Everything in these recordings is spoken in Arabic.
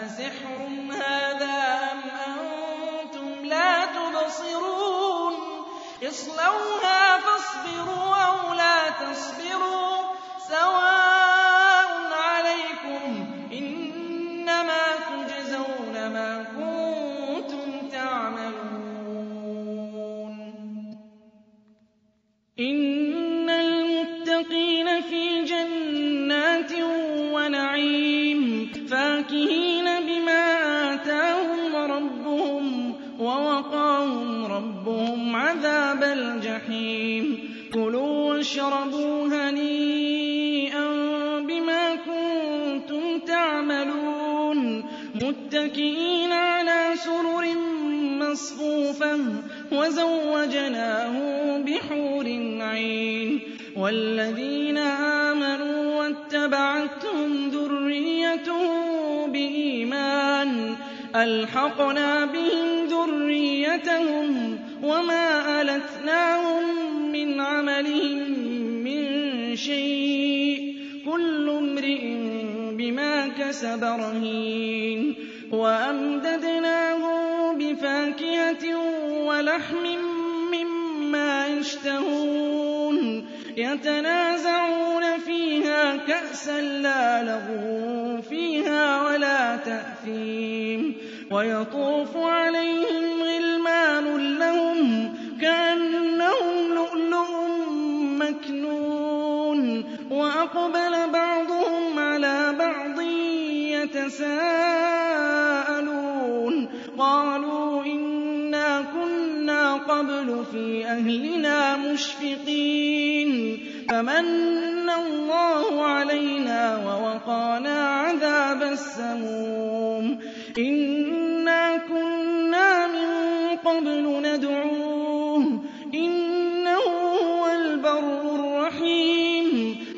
أفسحر هذا أم أنتم لا تبصرون؟ اصلوها فاصبروا أو لا تصبروا. سواء عليكم إنما تجزون ما كنتم الجحيم كلوا واشربوا هنيئا بما كنتم تعملون. متكئين على سرر مصفوفة وزوجناهم بحور عين. والذين آمنوا واتبعتهم ذريتهم بإيمان. ألحقنا بهم ذريتهم وما ألتناهم من عملهم من شيء كل امرئ بما كسب رهين. وأمددناهم بفاكهة ولحم مما يشتهون. يتنازعون فيها كأسا لا لغو فيها ولا تأثيم. ويطوف عليهم وأقبل بعضهم على بعض يتساءلون. قالوا إنا كنا قبل في أهلنا مشفقين. فمن الله علينا ووقانا عذاب السموم. إنا كنا من قبل ندعوه. إنه هو البر الرحيم.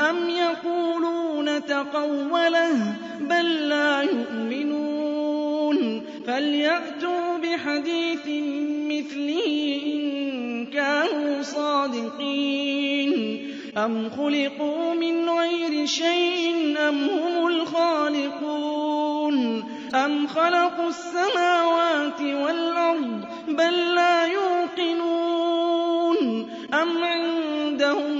أم يقولون تقوله بل لا يؤمنون فليأتوا بحديث مثله إن كانوا صادقين أم خلقوا من غير شيء أم هم الخالقون أم خلقوا السماوات والأرض بل لا يوقنون أم عندهم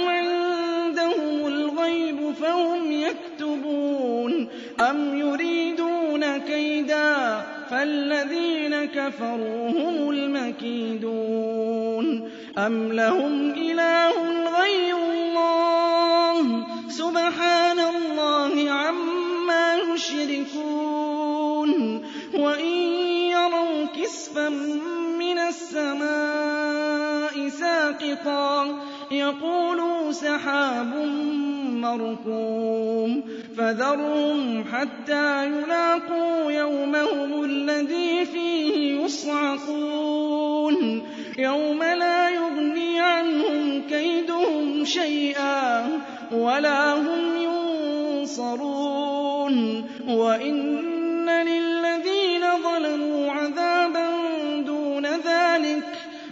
أَمْ يُرِيدُونَ كَيْدًا فَالَّذِينَ كَفَرُوا هُمُ الْمَكِيدُونَ أَمْ لَهُمْ إِلَٰهٌ غَيْرُ اللَّهِ سُبْحَانَ اللَّهِ عَمَّا يُشْرِكُونَ وَإِن كِسْفًا مِّنَ السَّمَاءِ سَاقِطًا. يَقُولُوا سَحَابٌ مَّرْكُومٌ فَذَرْهُمْ حَتَّىٰ يُلَاقُوا يَوْمَهُمُ الَّذِي فِيهِ يُصْعَقُونَ. يَوْمَ لَا يُغْنِي عَنْهُمْ كَيْدُهُمْ شَيْئًا وَلَا هُمْ يُنصَرُونَ. وَإِنَّ لِلَّذِينَ ظَلَمُوا عَذَابًا